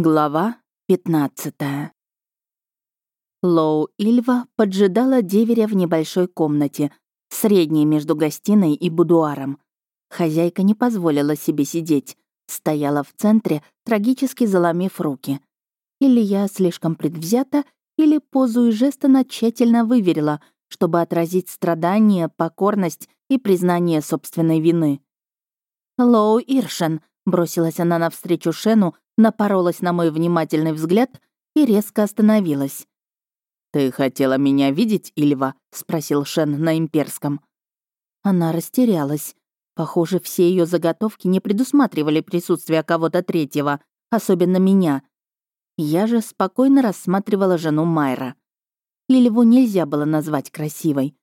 Глава 15 Лоу Ильва поджидала деверя в небольшой комнате, средней между гостиной и будуаром. Хозяйка не позволила себе сидеть, стояла в центре, трагически заломив руки. Или я слишком предвзята, или позу и жест она тщательно выверила, чтобы отразить страдания, покорность и признание собственной вины. «Лоу Иршен», — бросилась она навстречу Шену, напоролась на мой внимательный взгляд и резко остановилась. «Ты хотела меня видеть, Ильва?» — спросил Шен на имперском. Она растерялась. Похоже, все ее заготовки не предусматривали присутствие кого-то третьего, особенно меня. Я же спокойно рассматривала жену Майра. Ильву нельзя было назвать красивой.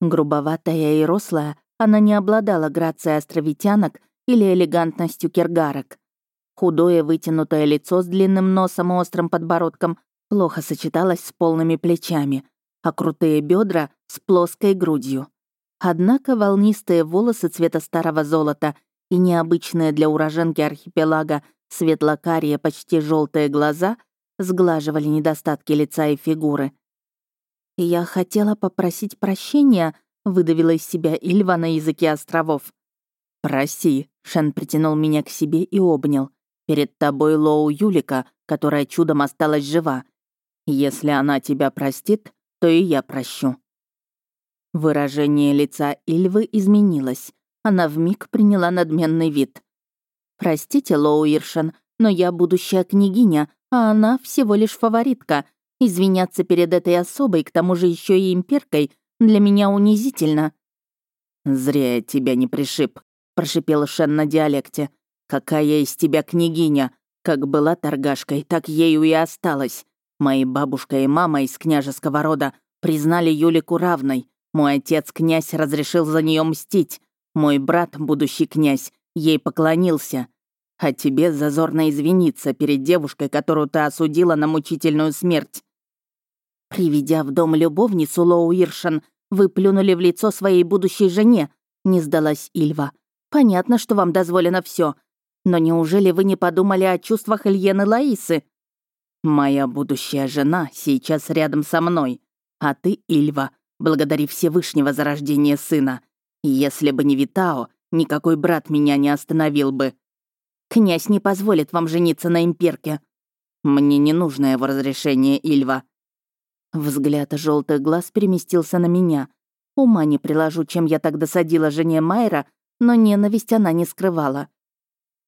Грубоватая и рослая, она не обладала грацией островитянок или элегантностью киргарок. Худое вытянутое лицо с длинным носом и острым подбородком плохо сочеталось с полными плечами, а крутые бедра с плоской грудью. Однако волнистые волосы цвета старого золота и необычные для уроженки архипелага светло-карие, почти желтые глаза сглаживали недостатки лица и фигуры. «Я хотела попросить прощения», — выдавила из себя Ильва на языке островов. «Проси», — Шен притянул меня к себе и обнял. Перед тобой Лоу Юлика, которая чудом осталась жива. Если она тебя простит, то и я прощу». Выражение лица Ильвы изменилось. Она вмиг приняла надменный вид. «Простите, Лоу Иршен, но я будущая княгиня, а она всего лишь фаворитка. Извиняться перед этой особой, к тому же еще и имперкой, для меня унизительно». «Зря я тебя не пришиб», — прошипел Шен на диалекте. Какая из тебя княгиня? Как была торгашкой, так ею и осталась. Мои бабушка и мама из княжеского рода признали Юлику равной. Мой отец, князь, разрешил за нее мстить. Мой брат, будущий князь, ей поклонился. А тебе зазорно извиниться перед девушкой, которую ты осудила на мучительную смерть. Приведя в дом любовницу Лоу Иршин, вы плюнули в лицо своей будущей жене, не сдалась Ильва. Понятно, что вам дозволено все, но неужели вы не подумали о чувствах Ильены Лаисы? Моя будущая жена сейчас рядом со мной, а ты, Ильва, благодари Всевышнего за рождение сына. Если бы не Витао, никакой брат меня не остановил бы. Князь не позволит вам жениться на имперке. Мне не нужно его разрешение, Ильва. Взгляд желтых глаз переместился на меня. Ума не приложу, чем я так досадила жене Майра, но ненависть она не скрывала.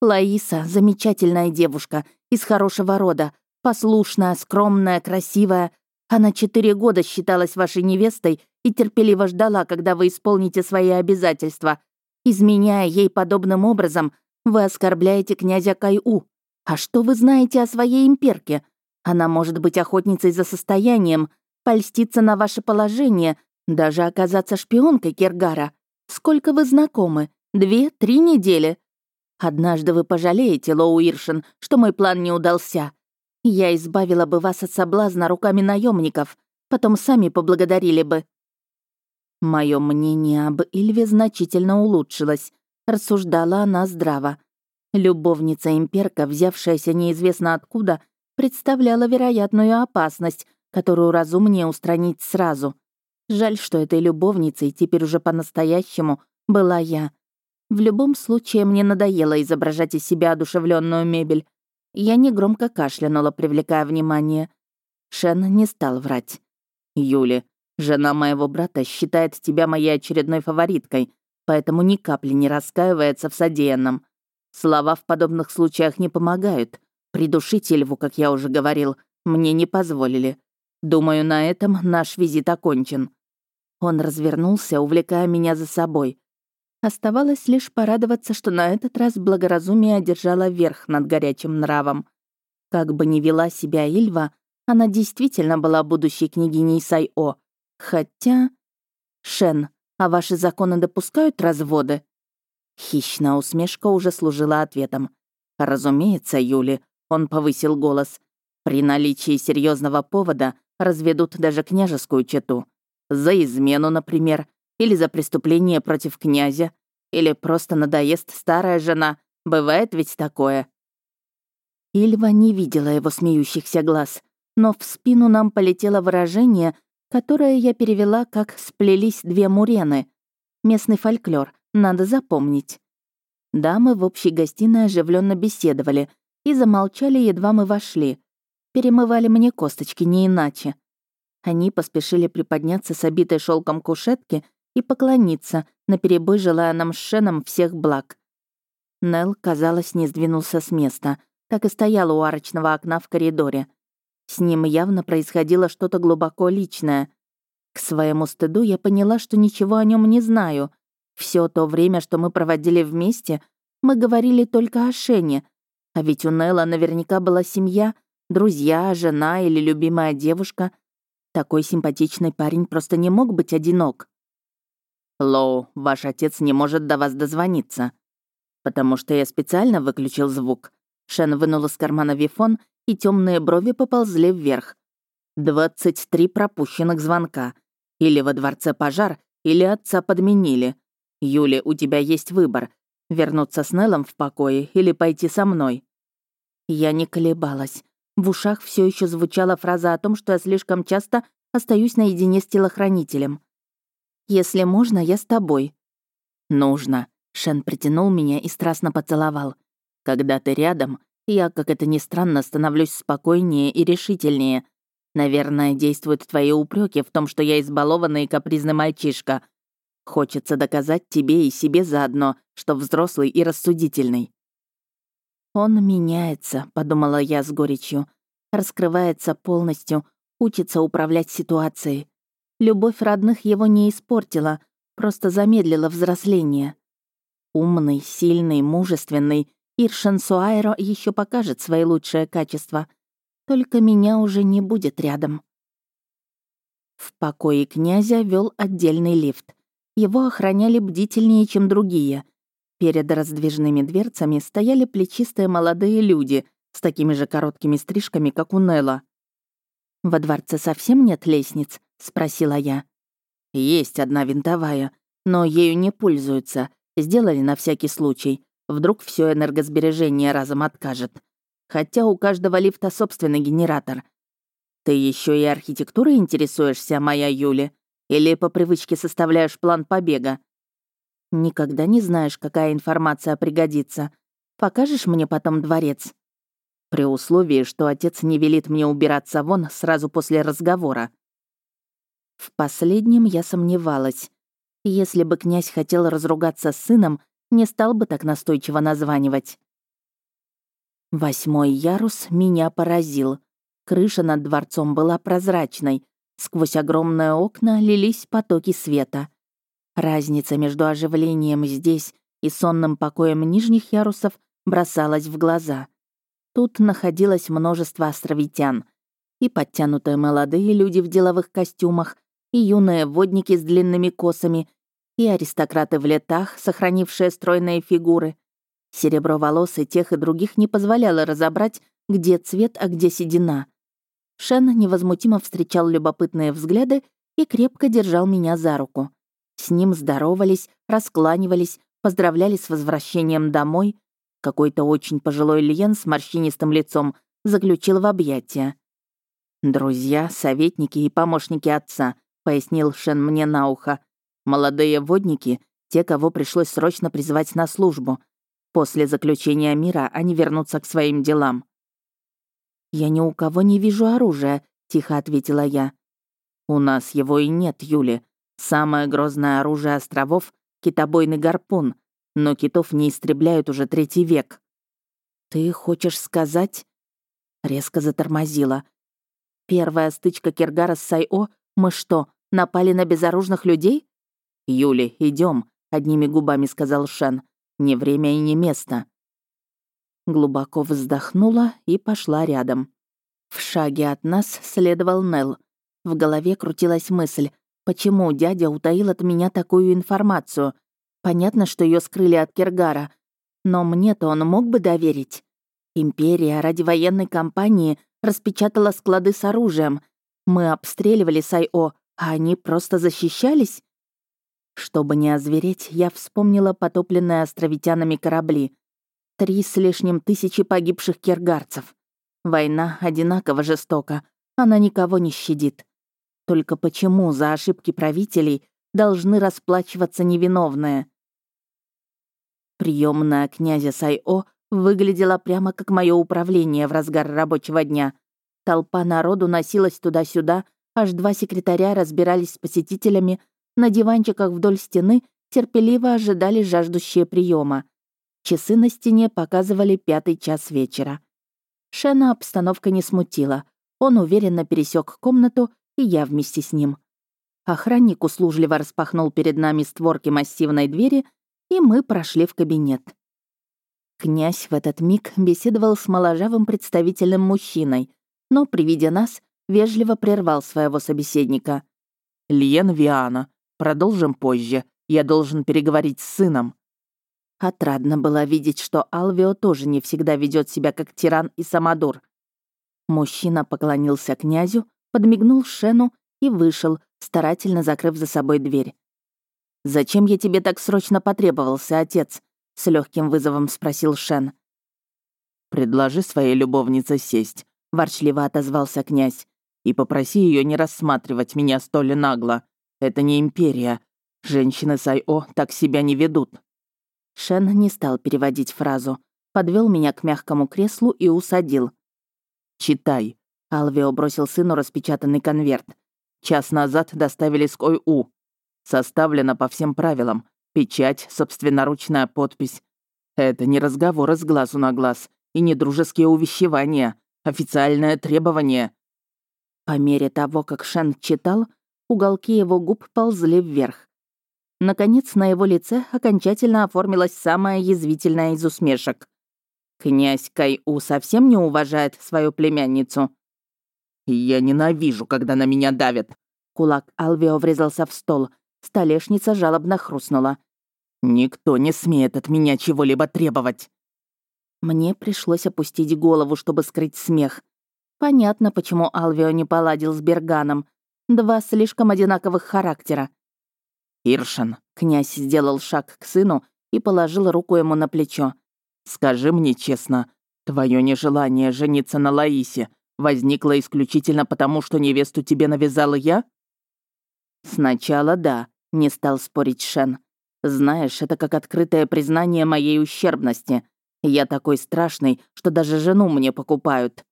Лаиса — замечательная девушка, из хорошего рода, послушная, скромная, красивая. Она четыре года считалась вашей невестой и терпеливо ждала, когда вы исполните свои обязательства. Изменяя ей подобным образом, вы оскорбляете князя Кайу. А что вы знаете о своей имперке? Она может быть охотницей за состоянием, польститься на ваше положение, даже оказаться шпионкой Киргара. Сколько вы знакомы? Две, три недели? Однажды вы пожалеете, Лоу Иршин, что мой план не удался. Я избавила бы вас от соблазна руками наемников, потом сами поблагодарили бы». Мое мнение об Ильве значительно улучшилось. Рассуждала она здраво. Любовница имперка, взявшаяся неизвестно откуда, представляла вероятную опасность, которую разумнее устранить сразу. Жаль, что этой любовницей теперь уже по-настоящему была я. В любом случае, мне надоело изображать из себя одушевленную мебель. Я негромко кашлянула, привлекая внимание. Шен не стал врать. «Юли, жена моего брата считает тебя моей очередной фавориткой, поэтому ни капли не раскаивается в содеянном. Слова в подобных случаях не помогают. Придушить Эльву, как я уже говорил, мне не позволили. Думаю, на этом наш визит окончен». Он развернулся, увлекая меня за собой. Оставалось лишь порадоваться, что на этот раз благоразумие одержало верх над горячим нравом. Как бы ни вела себя Ильва, она действительно была будущей княгиней Сайо. Хотя... Шен, а ваши законы допускают разводы? Хищная усмешка уже служила ответом. «Разумеется, Юли», — он повысил голос. «При наличии серьезного повода разведут даже княжескую чету. За измену, например, или за преступление против князя, или просто надоест старая жена. Бывает ведь такое. Ильва не видела его смеющихся глаз, но в спину нам полетело выражение, которое я перевела как «сплелись две мурены». Местный фольклор, надо запомнить. Дамы в общей гостиной оживленно беседовали и замолчали, едва мы вошли. Перемывали мне косточки, не иначе. Они поспешили приподняться с обитой шелком кушетки и поклониться, наперебой желая нам с Шеном всех благ. Нел, казалось, не сдвинулся с места, так и стоял у арочного окна в коридоре. С ним явно происходило что-то глубоко личное. К своему стыду я поняла, что ничего о нем не знаю. Все то время, что мы проводили вместе, мы говорили только о Шене. А ведь у Нелла наверняка была семья, друзья, жена или любимая девушка. Такой симпатичный парень просто не мог быть одинок. «Лоу, ваш отец не может до вас дозвониться», потому что я специально выключил звук. Шен вынул из кармана вифон и темные брови поползли вверх. Двадцать три пропущенных звонка. Или во дворце пожар, или отца подменили. Юли, у тебя есть выбор. Вернуться с Неллом в покое или пойти со мной. Я не колебалась. В ушах все еще звучала фраза о том, что я слишком часто остаюсь наедине с телохранителем. «Если можно, я с тобой». «Нужно». Шен притянул меня и страстно поцеловал. «Когда ты рядом, я, как это ни странно, становлюсь спокойнее и решительнее. Наверное, действуют твои упреки в том, что я избалованный и капризный мальчишка. Хочется доказать тебе и себе заодно, что взрослый и рассудительный». «Он меняется», — подумала я с горечью. «Раскрывается полностью, учится управлять ситуацией. Любовь родных его не испортила, просто замедлила взросление. Умный, сильный, мужественный, Иршен Суайро еще покажет свои лучшие качества. Только меня уже не будет рядом. В покое князя вел отдельный лифт. Его охраняли бдительнее, чем другие. Перед раздвижными дверцами стояли плечистые молодые люди с такими же короткими стрижками, как у Нелла. «Во дворце совсем нет лестниц?» — спросила я. «Есть одна винтовая, но ею не пользуются. Сделали на всякий случай. Вдруг все энергосбережение разом откажет. Хотя у каждого лифта собственный генератор. Ты еще и архитектурой интересуешься, моя Юля? Или по привычке составляешь план побега? Никогда не знаешь, какая информация пригодится. Покажешь мне потом дворец? При условии, что отец не велит мне убираться вон сразу после разговора. В последнем я сомневалась. Если бы князь хотел разругаться с сыном, не стал бы так настойчиво названивать. Восьмой ярус меня поразил. Крыша над дворцом была прозрачной. Сквозь огромные окна лились потоки света. Разница между оживлением здесь и сонным покоем нижних ярусов бросалась в глаза. Тут находилось множество островитян. И подтянутые молодые люди в деловых костюмах, и юные водники с длинными косами, и аристократы в летах, сохранившие стройные фигуры. Серебро волос и тех и других не позволяло разобрать, где цвет, а где седина. Шен невозмутимо встречал любопытные взгляды и крепко держал меня за руку. С ним здоровались, раскланивались, поздравляли с возвращением домой. Какой-то очень пожилой Льен с морщинистым лицом заключил в объятия. «Друзья, советники и помощники отца», — пояснил Шен мне на ухо. Молодые водники — те, кого пришлось срочно призвать на службу. После заключения мира они вернутся к своим делам. «Я ни у кого не вижу оружия», — тихо ответила я. «У нас его и нет, Юли. Самое грозное оружие островов — китобойный гарпун, но китов не истребляют уже третий век». «Ты хочешь сказать...» Резко затормозила. «Первая стычка Киргара с Сайо? Мы что, напали на безоружных людей?» «Юли, идем, одними губами сказал Шен. «Не время и не место». Глубоко вздохнула и пошла рядом. В шаге от нас следовал Нел. В голове крутилась мысль, почему дядя утаил от меня такую информацию. Понятно, что ее скрыли от Киргара, но мне-то он мог бы доверить. Империя ради военной кампании распечатала склады с оружием. Мы обстреливали Сайо, а они просто защищались? Чтобы не озвереть, я вспомнила потопленные островитянами корабли. Три с лишним тысячи погибших киргарцев. Война одинаково жестока, она никого не щадит. Только почему за ошибки правителей должны расплачиваться невиновные? Приемная князя Сайо выглядела прямо как мое управление в разгар рабочего дня. Толпа народу носилась туда-сюда, аж два секретаря разбирались с посетителями, на диванчиках вдоль стены терпеливо ожидали жаждущие приема. Часы на стене показывали пятый час вечера. Шена обстановка не смутила. Он уверенно пересек комнату, и я вместе с ним. Охранник услужливо распахнул перед нами створки массивной двери, и мы прошли в кабинет. Князь в этот миг беседовал с моложавым представительным мужчиной, но при виде нас вежливо прервал своего собеседника. «Лиен Виана, продолжим позже. Я должен переговорить с сыном». Отрадно было видеть, что Алвио тоже не всегда ведет себя как тиран и самодур. Мужчина поклонился князю, подмигнул Шену и вышел, старательно закрыв за собой дверь. «Зачем я тебе так срочно потребовался, отец?» — с легким вызовом спросил Шен. «Предложи своей любовнице сесть», — ворчливо отозвался князь. «И попроси ее не рассматривать меня столь нагло. Это не империя. Женщины Сайо так себя не ведут». Шен не стал переводить фразу, подвел меня к мягкому креслу и усадил. «Читай», — Алвио бросил сыну распечатанный конверт. «Час назад доставили с Кой-У. Составлено по всем правилам. Печать, собственноручная подпись. Это не разговоры с глазу на глаз и не дружеские увещевания, официальное требование». По мере того, как Шен читал, уголки его губ ползли вверх. Наконец, на его лице окончательно оформилась самая язвительная из усмешек. «Князь Кай-У совсем не уважает свою племянницу?» «Я ненавижу, когда на меня давят!» Кулак Алвио врезался в стол. Столешница жалобно хрустнула. «Никто не смеет от меня чего-либо требовать!» Мне пришлось опустить голову, чтобы скрыть смех. Понятно, почему Алвио не поладил с Берганом. Два слишком одинаковых характера. «Иршин», — князь сделал шаг к сыну и положил руку ему на плечо. «Скажи мне честно, твое нежелание жениться на Лаисе возникло исключительно потому, что невесту тебе навязала я?» «Сначала да», — не стал спорить Шен. «Знаешь, это как открытое признание моей ущербности. Я такой страшный, что даже жену мне покупают».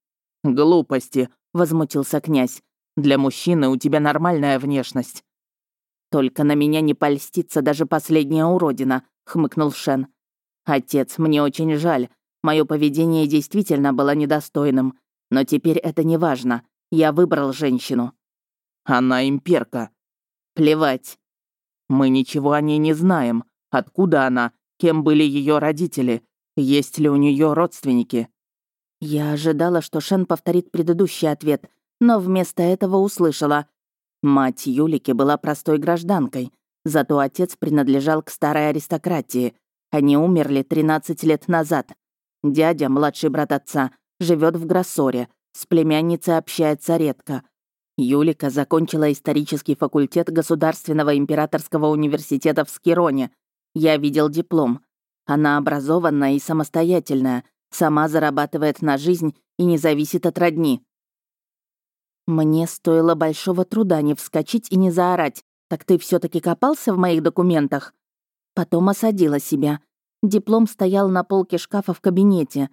«Глупости», — возмутился князь. «Для мужчины у тебя нормальная внешность. «Только на меня не польстится даже последняя уродина», — хмыкнул Шен. «Отец, мне очень жаль. Мое поведение действительно было недостойным. Но теперь это не важно. Я выбрал женщину». «Она имперка». «Плевать». «Мы ничего о ней не знаем. Откуда она? Кем были ее родители? Есть ли у нее родственники?» Я ожидала, что Шен повторит предыдущий ответ, но вместо этого услышала. Мать Юлики была простой гражданкой, зато отец принадлежал к старой аристократии. Они умерли 13 лет назад. Дядя, младший брат отца, живет в Гроссоре, с племянницей общается редко. Юлика закончила исторический факультет Государственного императорского университета в Скироне. Я видел диплом. Она образованная и самостоятельная, сама зарабатывает на жизнь и не зависит от родни. Мне стоило большого труда не вскочить и не заорать. «Так ты все таки копался в моих документах?» Потом осадила себя. Диплом стоял на полке шкафа в кабинете.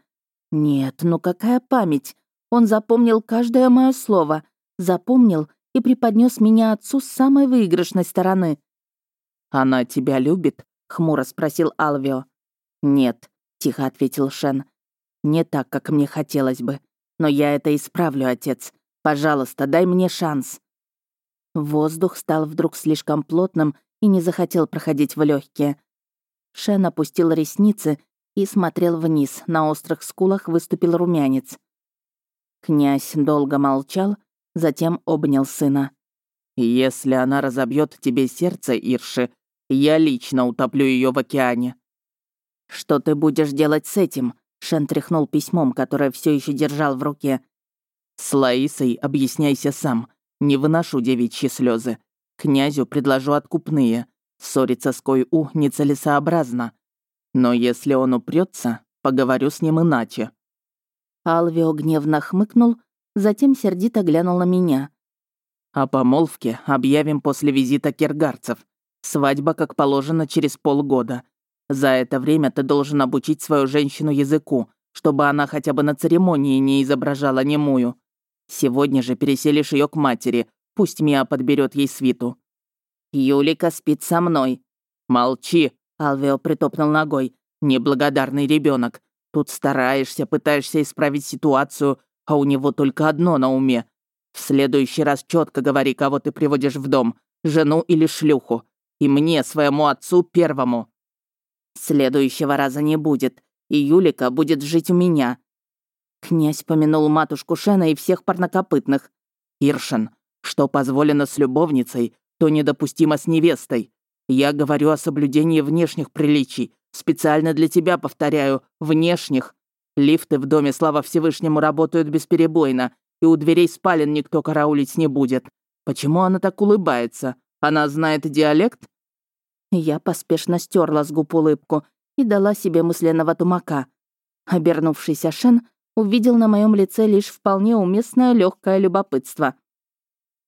Нет, ну какая память. Он запомнил каждое мое слово. Запомнил и преподнес меня отцу с самой выигрышной стороны. «Она тебя любит?» — хмуро спросил Алвио. «Нет», — тихо ответил Шен. «Не так, как мне хотелось бы. Но я это исправлю, отец. Пожалуйста, дай мне шанс». Воздух стал вдруг слишком плотным и не захотел проходить в легкие. Шен опустил ресницы и смотрел вниз, на острых скулах выступил румянец. Князь долго молчал, затем обнял сына. «Если она разобьет тебе сердце, Ирши, я лично утоплю ее в океане». «Что ты будешь делать с этим?» Шен тряхнул письмом, которое все еще держал в руке. С Лаисой объясняйся сам. Не выношу девичьи слезы. Князю предложу откупные. Ссориться с Кой-У нецелесообразно. Но если он упрется, Поговорю с ним иначе». Алвио гневно хмыкнул, затем сердито глянул на меня. «О помолвке объявим после визита киргарцев. Свадьба, как положено, через полгода. За это время ты должен обучить свою женщину языку, чтобы она хотя бы на церемонии не изображала немую. Сегодня же переселишь ее к матери, пусть Мия подберет ей свиту». «Юлика спит со мной». «Молчи», — Алвио притопнул ногой. «Неблагодарный ребенок. Тут стараешься, пытаешься исправить ситуацию, а у него только одно на уме. В следующий раз четко говори, кого ты приводишь в дом, жену или шлюху. И мне, своему отцу, первому». «Следующего раза не будет, и Юлика будет жить у меня». Князь помянул матушку Шена и всех парнокопытных. «Иршин, что позволено с любовницей, то недопустимо с невестой. Я говорю о соблюдении внешних приличий. Специально для тебя повторяю, внешних. Лифты в доме, слава Всевышнему, работают бесперебойно, и у дверей спален никто караулить не будет. Почему она так улыбается? Она знает диалект? Я поспешно стерла с губ улыбку и дала себе мысленного тумака. Обернувшийся Шен увидел на моем лице лишь вполне уместное легкое любопытство.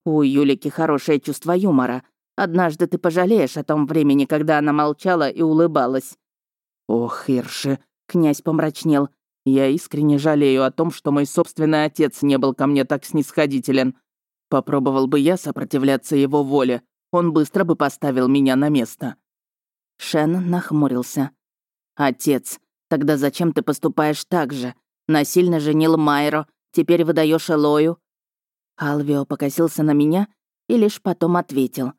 «У Юлики хорошее чувство юмора. Однажды ты пожалеешь о том времени, когда она молчала и улыбалась». «Ох, Ирши!» — князь помрачнел. «Я искренне жалею о том, что мой собственный отец не был ко мне так снисходителен. Попробовал бы я сопротивляться его воле, он быстро бы поставил меня на место». Шен нахмурился. «Отец, тогда зачем ты поступаешь так же? Насильно женил Майро, теперь выдаешь Элою?» Алвио покосился на меня и лишь потом ответил.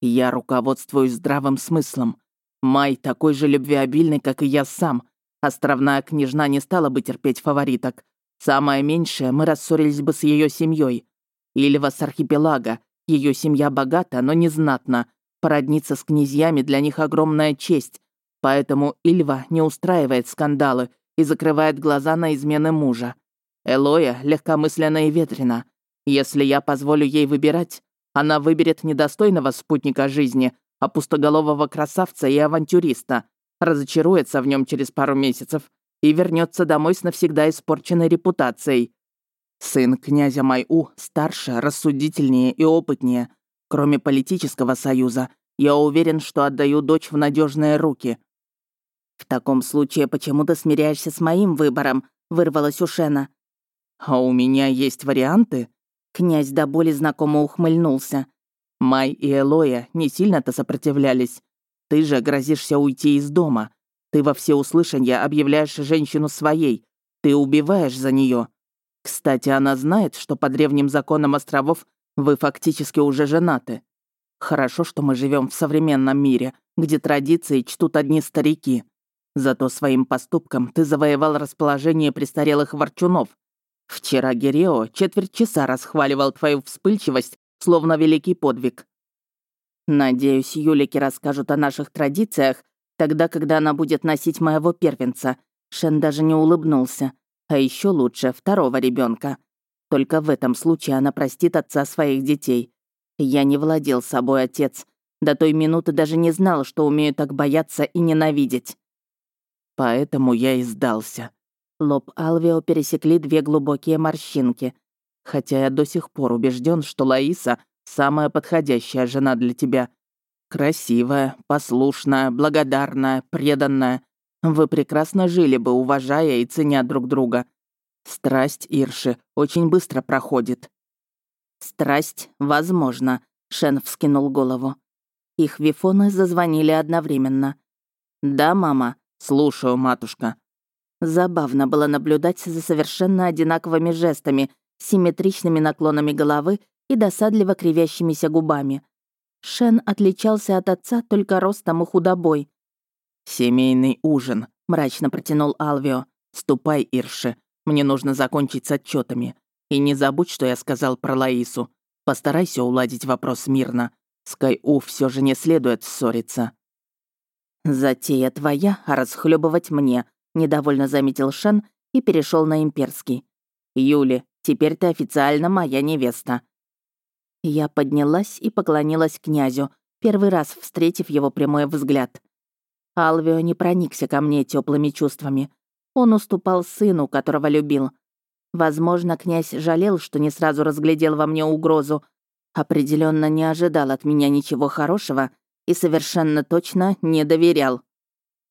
«Я руководствуюсь здравым смыслом. Май такой же любвеобильный, как и я сам. Островная княжна не стала бы терпеть фавориток. Самое меньшее, мы рассорились бы с ее семьей. Ильва с архипелага, ее семья богата, но не знатна. Породниться с князьями для них огромная честь. Поэтому Ильва не устраивает скандалы и закрывает глаза на измены мужа. Элоя легкомысленно и ветрена. Если я позволю ей выбирать, она выберет недостойного спутника жизни, а пустоголового красавца и авантюриста, разочаруется в нем через пару месяцев и вернется домой с навсегда испорченной репутацией. Сын князя Майу старше, рассудительнее и опытнее. Кроме политического союза, я уверен, что отдаю дочь в надежные руки. В таком случае почему ты смиряешься с моим выбором? вырвалась у Шена. А у меня есть варианты? Князь до боли знакомо ухмыльнулся. Май и Элоя не сильно-то сопротивлялись. Ты же грозишься уйти из дома. Ты во всеуслышание объявляешь женщину своей. Ты убиваешь за нее. Кстати, она знает, что по древним законам островов вы фактически уже женаты. Хорошо, что мы живем в современном мире, где традиции чтут одни старики. Зато своим поступком ты завоевал расположение престарелых ворчунов. Вчера Герео четверть часа расхваливал твою вспыльчивость, словно великий подвиг. Надеюсь, Юлики расскажут о наших традициях, тогда, когда она будет носить моего первенца. Шен даже не улыбнулся. А еще лучше второго ребенка. Только в этом случае она простит отца своих детей. Я не владел собой, отец. До той минуты даже не знал, что умею так бояться и ненавидеть. Поэтому я и сдался. Лоб Алвио пересекли две глубокие морщинки. Хотя я до сих пор убежден, что Лаиса — самая подходящая жена для тебя. Красивая, послушная, благодарная, преданная. Вы прекрасно жили бы, уважая и ценя друг друга. Страсть Ирши очень быстро проходит». «Страсть, возможно», — Шен вскинул голову. Их вифоны зазвонили одновременно. «Да, мама?» «Слушаю, матушка». Забавно было наблюдать за совершенно одинаковыми жестами, симметричными наклонами головы и досадливо кривящимися губами. Шен отличался от отца только ростом и худобой. «Семейный ужин», — мрачно протянул Алвио. «Ступай, Ирше, мне нужно закончить с отчетами. И не забудь, что я сказал про Лаису. Постарайся уладить вопрос мирно. С Кай-У все же не следует ссориться». «Затея твоя, а расхлебывать мне», — недовольно заметил Шен и перешел на имперский. «Юли, теперь ты официально моя невеста». Я поднялась и поклонилась князю, первый раз встретив его прямой взгляд. Алвио не проникся ко мне теплыми чувствами. Он уступал сыну, которого любил. Возможно, князь жалел, что не сразу разглядел во мне угрозу. Определенно не ожидал от меня ничего хорошего и совершенно точно не доверял.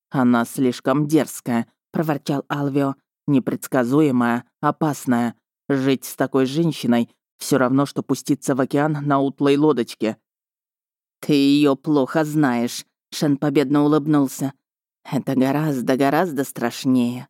«Она слишком дерзкая», — проворчал Алвио. «Непредсказуемая, опасная. Жить с такой женщиной все равно, что пуститься в океан на утлой лодочке». «Ты ее плохо знаешь», — Шен победно улыбнулся. «Это гораздо-гораздо страшнее».